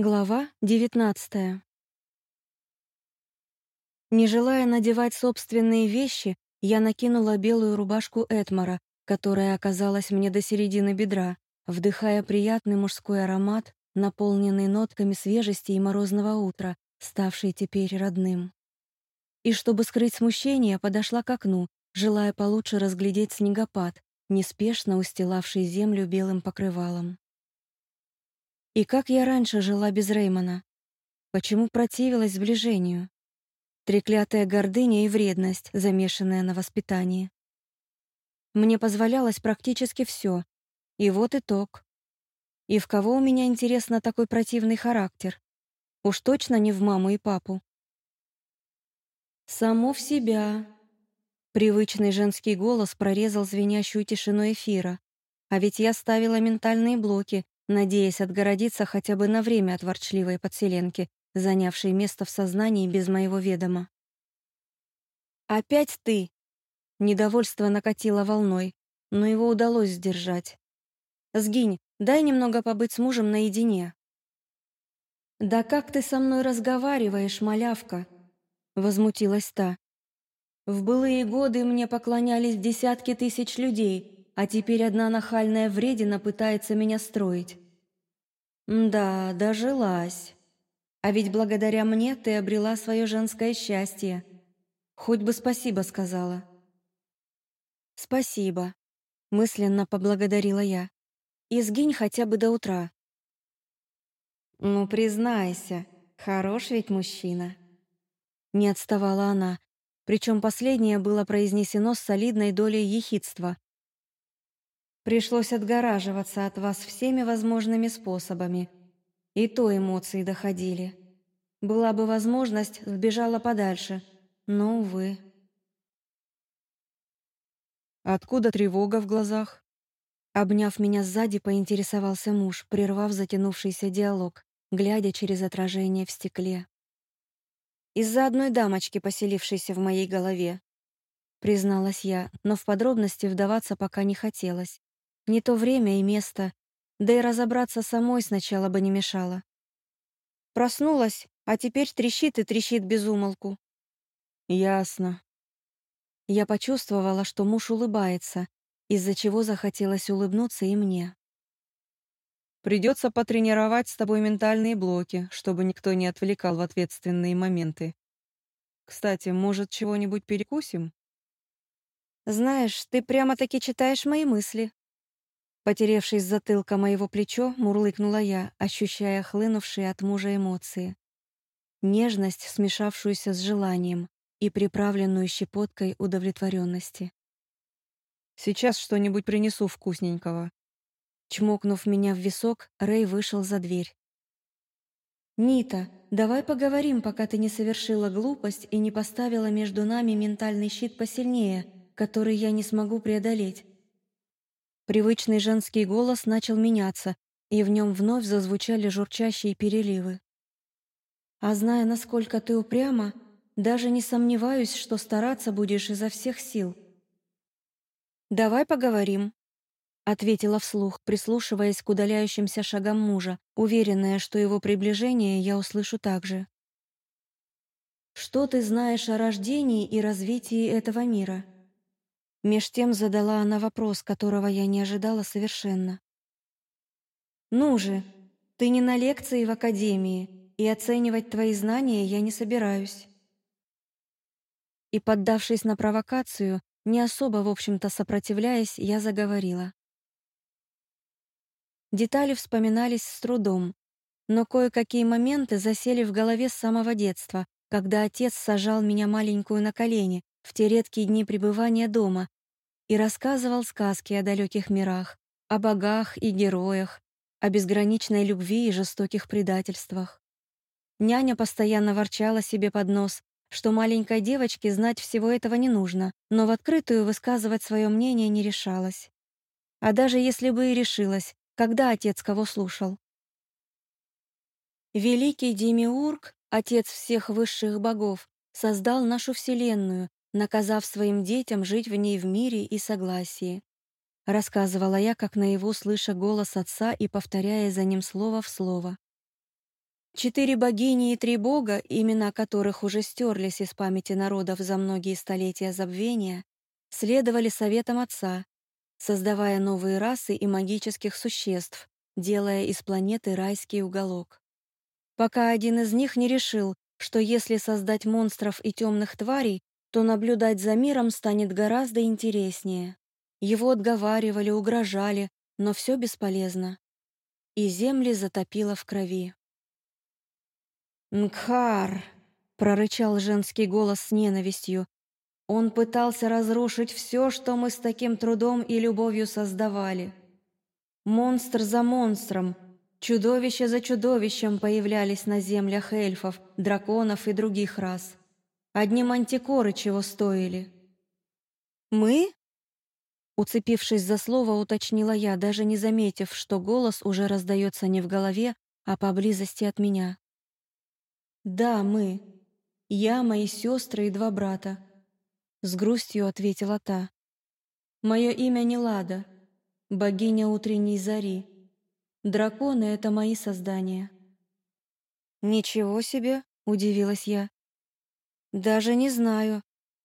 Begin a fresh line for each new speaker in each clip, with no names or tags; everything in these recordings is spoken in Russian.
Глава 19 Не желая надевать собственные вещи, я накинула белую рубашку Этмара, которая оказалась мне до середины бедра, вдыхая приятный мужской аромат, наполненный нотками свежести и морозного утра, ставший теперь родным. И чтобы скрыть смущение, подошла к окну, желая получше разглядеть снегопад, неспешно устилавший землю белым покрывалом. И как я раньше жила без Реймона? Почему противилась сближению? Треклятая гордыня и вредность, замешанная на воспитании. Мне позволялось практически все. И вот итог. И в кого у меня, интересно, такой противный характер? Уж точно не в маму и папу. «Само в себя», Привычный женский голос прорезал звенящую тишину эфира. А ведь я ставила ментальные блоки, надеясь отгородиться хотя бы на время от ворчливой подселенки, занявшей место в сознании без моего ведома. «Опять ты!» Недовольство накатило волной, но его удалось сдержать. «Сгинь, дай немного побыть с мужем наедине». «Да как ты со мной разговариваешь, малявка?» Возмутилась та. «В былые годы мне поклонялись десятки тысяч людей, а теперь одна нахальная вредина пытается меня строить. Да, дожилась. А ведь благодаря мне ты обрела свое женское счастье. Хоть бы спасибо сказала. Спасибо, мысленно поблагодарила я. И сгинь хотя бы до утра. Ну, признайся, хорош ведь мужчина. Не отставала она, причем последнее было произнесено с солидной долей ехидства, Пришлось отгораживаться от вас всеми возможными способами. И то эмоции доходили. Была бы возможность, сбежала подальше, но, увы.
Откуда тревога в глазах?
Обняв меня сзади, поинтересовался муж, прервав затянувшийся диалог, глядя через отражение в стекле. «Из-за одной дамочки, поселившейся в моей голове», призналась я, но в подробности вдаваться пока не хотелось. Не то время и место, да и разобраться самой сначала бы не мешало. Проснулась, а теперь трещит и трещит без умолку.
Ясно.
Я почувствовала, что муж улыбается, из-за чего захотелось улыбнуться и мне.
Придется потренировать с тобой ментальные блоки, чтобы никто не отвлекал в ответственные моменты. Кстати, может, чего-нибудь перекусим?
Знаешь, ты прямо-таки читаешь мои мысли. Потеревшись затылка моего плечо, мурлыкнула я, ощущая хлынувшие от мужа эмоции. Нежность, смешавшуюся с желанием и приправленную щепоткой удовлетворенности.
«Сейчас что-нибудь принесу вкусненького».
Чмокнув меня в висок, Рэй вышел за дверь. «Нита, давай поговорим, пока ты не совершила глупость и не поставила между нами ментальный щит посильнее, который я не смогу преодолеть. Привычный женский голос начал меняться, и в нем вновь зазвучали журчащие переливы. «А зная, насколько ты упряма, даже не сомневаюсь, что стараться будешь изо всех сил». «Давай поговорим», — ответила вслух, прислушиваясь к удаляющимся шагам мужа, уверенная, что его приближение я услышу также. «Что ты знаешь о рождении и развитии этого мира?» Меж тем задала она вопрос, которого я не ожидала совершенно. «Ну же, ты не на лекции в академии, и оценивать твои знания я не собираюсь». И, поддавшись на провокацию, не особо, в общем-то, сопротивляясь, я заговорила. Детали вспоминались с трудом, но кое-какие моменты засели в голове с самого детства, когда отец сажал меня маленькую на колени, в те редкие дни пребывания дома и рассказывал сказки о далеких мирах, о богах и героях, о безграничной любви и жестоких предательствах. Няня постоянно ворчала себе под нос, что маленькой девочке знать всего этого не нужно, но в открытую высказывать свое мнение не решалась. А даже если бы и решилась, когда отец кого слушал? Великий Демиург, отец всех высших богов, создал нашу Вселенную, наказав своим детям жить в ней в мире и согласии. Рассказывала я, как наяву слыша голос отца и повторяя за ним слово в слово. Четыре богини и три бога, имена которых уже стерлись из памяти народов за многие столетия забвения, следовали советам отца, создавая новые расы и магических существ, делая из планеты райский уголок. Пока один из них не решил, что если создать монстров и темных тварей, то наблюдать за миром станет гораздо интереснее. Его отговаривали, угрожали, но все бесполезно. И земли затопило в крови. «Нгхар!» — прорычал женский голос с ненавистью. Он пытался разрушить все, что мы с таким трудом и любовью создавали. Монстр за монстром, чудовище за чудовищем появлялись на землях эльфов, драконов и других рас. Одни мантикоры чего стоили. «Мы?» Уцепившись за слово, уточнила я, даже не заметив, что голос уже раздается не в голове, а поблизости от меня. «Да, мы. Я, мои сестры и два брата», — с грустью ответила та. «Мое имя не Лада, богиня утренней зари. Драконы — это мои создания». «Ничего себе!» — удивилась я. «Даже не знаю,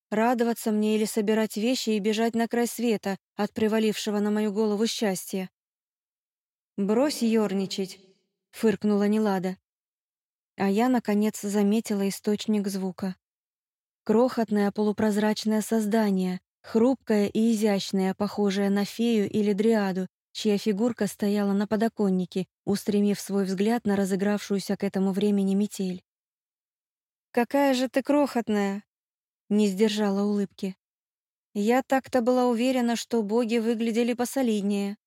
радоваться мне или собирать вещи и бежать на край света от привалившего на мою голову счастья». «Брось ерничать», — фыркнула Нелада. А я, наконец, заметила источник звука. Крохотное полупрозрачное создание, хрупкое и изящное, похожее на фею или дриаду, чья фигурка стояла на подоконнике, устремив свой взгляд на разыгравшуюся к этому времени метель. «Какая же ты крохотная!» — не сдержала улыбки. «Я так-то была уверена, что боги выглядели посолиднее».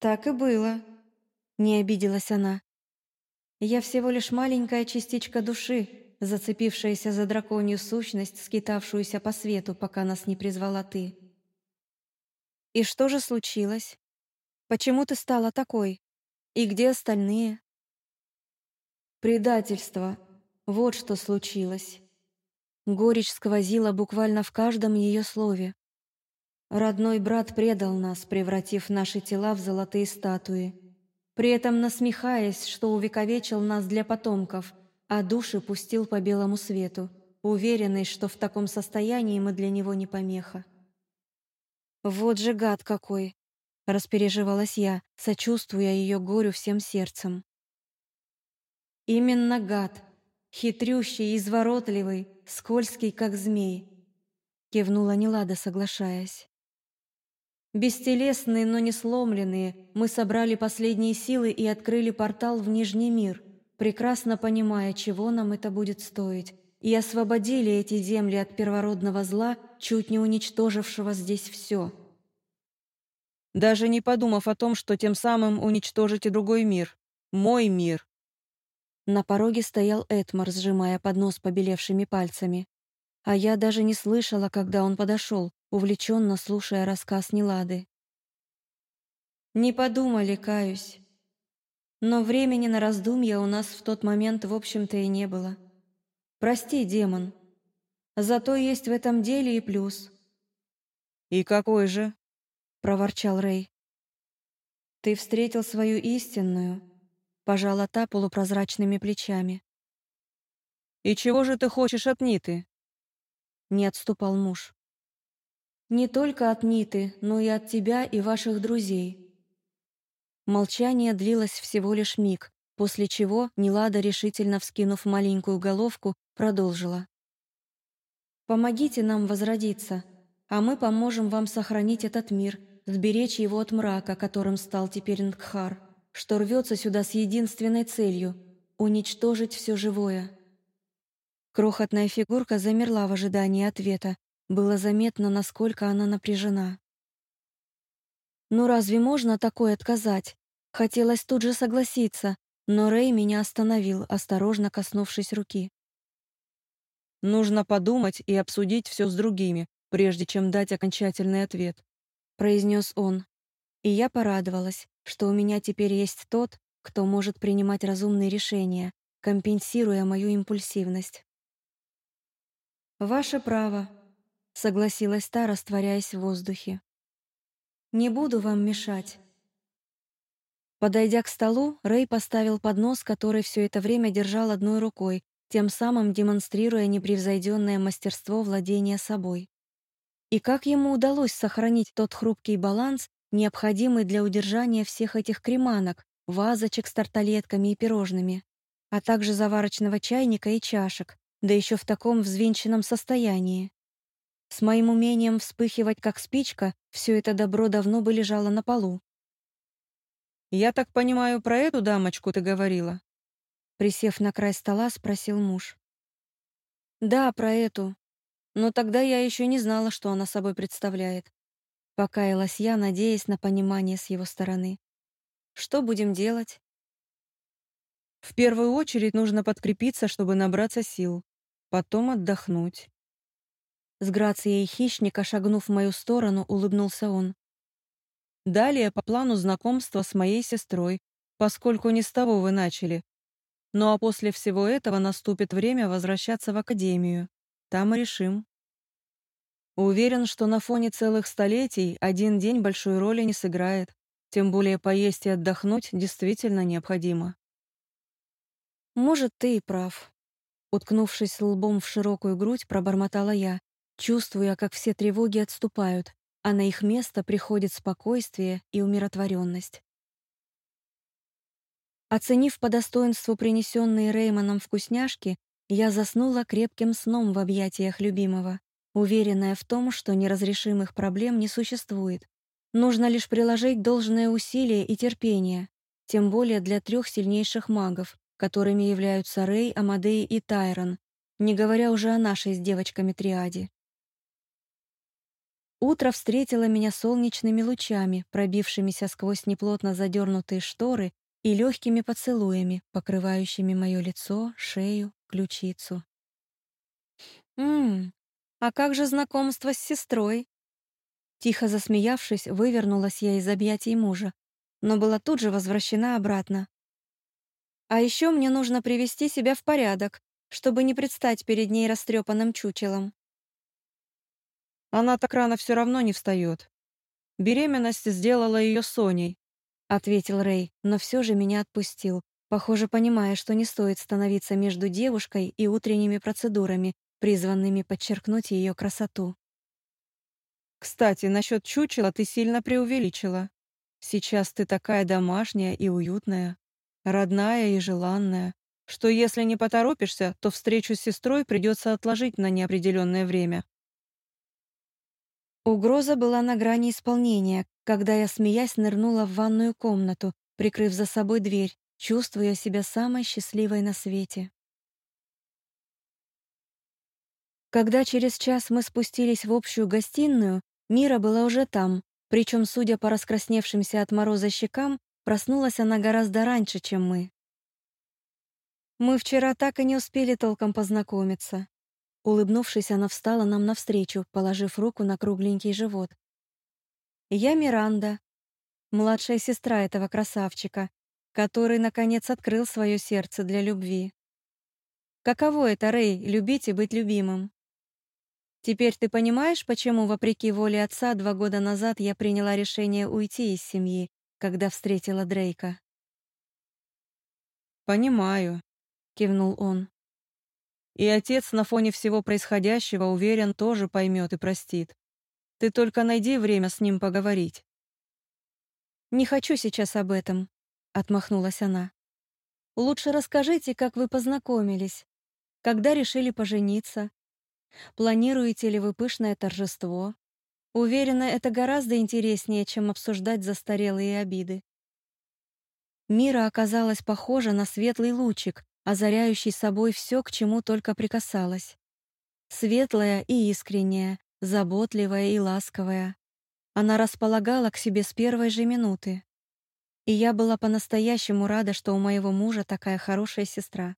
«Так и было», — не обиделась она. «Я всего лишь маленькая частичка души, зацепившаяся за драконью сущность, скитавшуюся по свету, пока нас не призвала ты». «И что же случилось? Почему ты стала такой? И где остальные?» «Предательство», вот что случилось. Горечь сквозила буквально в каждом ее слове. Родной брат предал нас, превратив наши тела в золотые статуи, при этом насмехаясь, что увековечил нас для потомков, а души пустил по белому свету, уверенный, что в таком состоянии мы для него не помеха. «Вот же гад какой!» — распереживалась я, сочувствуя ее горю всем сердцем. «Именно гад!» Хитрющий, изворотливый, скользкий, как змей», — кивнула Нелада, соглашаясь. Бестелесные, но не сломленные, мы собрали последние силы и открыли портал в Нижний мир, прекрасно понимая, чего нам это будет стоить, и освободили эти земли от первородного зла, чуть не уничтожившего здесь все.
Даже не подумав о том, что тем самым уничтожите другой мир, мой мир,
на пороге стоял Этмар, сжимая поднос побелевшими пальцами. А я даже не слышала, когда он подошел, увлеченно слушая рассказ Нелады. «Не подумали, каюсь. Но времени на раздумья у нас в тот момент, в общем-то, и не было. Прости, демон. Зато есть в этом деле и плюс».
«И какой же?»
— проворчал Рэй. «Ты встретил свою истинную, Пожала та полупрозрачными плечами.
«И чего же ты хочешь от Ниты?»
Не отступал муж. «Не только от Ниты, но и от тебя и ваших друзей». Молчание длилось всего лишь миг, после чего Нелада, решительно вскинув маленькую головку, продолжила. «Помогите нам возродиться, а мы поможем вам сохранить этот мир, сберечь его от мрака, которым стал теперь Нгхар» что рвется сюда с единственной целью — уничтожить все живое. Крохотная фигурка замерла в ожидании ответа. Было заметно, насколько она напряжена. «Ну разве можно такое отказать?» Хотелось тут же согласиться, но Рэй меня остановил, осторожно коснувшись руки.
«Нужно подумать и обсудить все с другими, прежде чем дать окончательный ответ», — произнес он. И я порадовалась, что у меня теперь есть тот, кто может принимать разумные решения, компенсируя мою импульсивность. «Ваше право», — согласилась та, растворяясь в воздухе. «Не буду вам мешать».
Подойдя к столу, Рэй поставил поднос, который все это время держал одной рукой, тем самым демонстрируя непревзойденное мастерство владения собой. И как ему удалось сохранить тот хрупкий баланс, необходимый для удержания всех этих креманок, вазочек с тарталетками и пирожными, а также заварочного чайника и чашек, да еще в таком взвинченном состоянии. С моим умением вспыхивать как спичка, все это добро давно бы лежало на полу.
«Я так понимаю, про эту дамочку ты говорила?»
Присев на край стола, спросил муж. «Да, про эту. Но тогда я еще не знала, что она собой представляет». Покаялась я, надеясь на понимание с его стороны. «Что будем делать?»
«В первую очередь нужно подкрепиться, чтобы набраться сил. Потом отдохнуть».
С грацией хищника, шагнув в мою сторону, улыбнулся он.
Далее по плану знакомства с моей сестрой, поскольку не с того вы начали. Ну а после всего этого наступит время возвращаться в академию. Там и решим. Уверен, что на фоне целых столетий один день большой роли не сыграет. Тем более поесть и отдохнуть действительно необходимо.
«Может, ты и прав», — уткнувшись лбом в широкую грудь, пробормотала я, чувствуя, как все тревоги отступают, а на их место приходит спокойствие и умиротворенность. Оценив по достоинству принесенные Реймоном вкусняшки, я заснула крепким сном в объятиях любимого, уверенная в том, что неразрешимых проблем не существует. Нужно лишь приложить должное усилие и терпение, тем более для трех сильнейших магов, которыми являются Рей, Амадей и Тайрон, не говоря уже о нашей с девочками триаде. Утро встретило меня солнечными лучами, пробившимися сквозь неплотно задернутые шторы и легкими поцелуями, покрывающими мое лицо, шею, ключицу. «Ммм, а как же знакомство с сестрой?» Тихо засмеявшись, вывернулась я из объятий мужа, но была тут же возвращена обратно. «А еще мне нужно привести себя в порядок, чтобы не предстать перед ней растрепанным чучелом».
Она так рано все равно не встает. Беременность сделала ее Соней,
ответил Рэй, но все же меня отпустил, похоже, понимая, что не стоит становиться между девушкой и утренними процедурами, призванными подчеркнуть ее красоту.
«Кстати, насчет чучела ты сильно преувеличила. Сейчас ты такая домашняя и уютная, родная и желанная, что если не поторопишься, то встречу с сестрой придется отложить на неопределенное время.
Угроза была на грани исполнения, когда я, смеясь, нырнула в ванную комнату, прикрыв за собой дверь, чувствуя себя самой счастливой на свете. Когда через час мы спустились в общую гостиную, Мира была уже там, причем, судя по раскрасневшимся от мороза щекам, проснулась она гораздо раньше, чем мы. Мы вчера так и не успели толком познакомиться. Улыбнувшись, она встала нам навстречу, положив руку на кругленький живот. «Я Миранда, младшая сестра этого красавчика, который, наконец, открыл свое сердце для любви. Каково это, Рэй, любить и быть любимым? Теперь ты понимаешь, почему, вопреки воле отца, два года назад я приняла решение уйти из семьи, когда встретила Дрейка?»
«Понимаю», — кивнул он. И отец на фоне всего происходящего, уверен, тоже поймет и простит. Ты только найди время с ним поговорить.
«Не хочу сейчас об этом», — отмахнулась она. «Лучше расскажите, как вы познакомились, когда решили пожениться, планируете ли вы пышное торжество. Уверена, это гораздо интереснее, чем обсуждать застарелые обиды». Мира оказалась похожа на светлый лучик, озаряющий собой все, к чему только прикасалась. Светлая и искренняя, заботливая и ласковая. Она располагала к себе с первой же минуты. И я была по-настоящему рада, что у моего мужа такая хорошая сестра.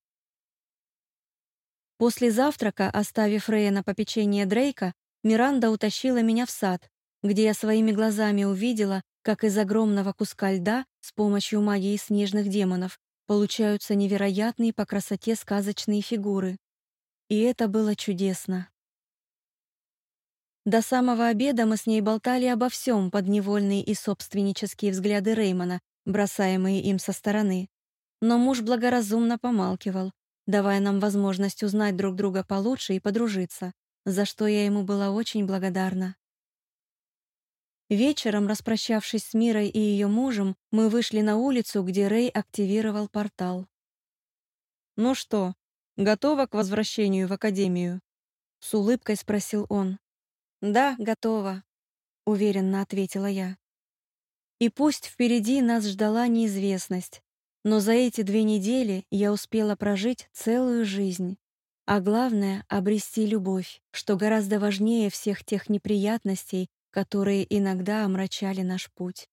После завтрака, оставив Рэя на попечение Дрейка, Миранда утащила меня в сад, где я своими глазами увидела, как из огромного куска льда с помощью магии снежных демонов получаются невероятные по красоте сказочные фигуры. И это было чудесно. До самого обеда мы с ней болтали обо всем под невольные и собственнические взгляды Реймона, бросаемые им со стороны. Но муж благоразумно помалкивал, давая нам возможность узнать друг друга получше и подружиться, за что я ему была очень благодарна. Вечером, распрощавшись с Мирой и ее мужем, мы вышли на улицу, где Рэй активировал портал.
«Ну что, готова к возвращению в Академию?»
С улыбкой спросил он. «Да, готова», — уверенно ответила я. И пусть впереди нас ждала неизвестность, но за эти две недели я успела прожить целую жизнь. А главное — обрести любовь, что гораздо важнее всех тех неприятностей, которые иногда омрачали наш путь.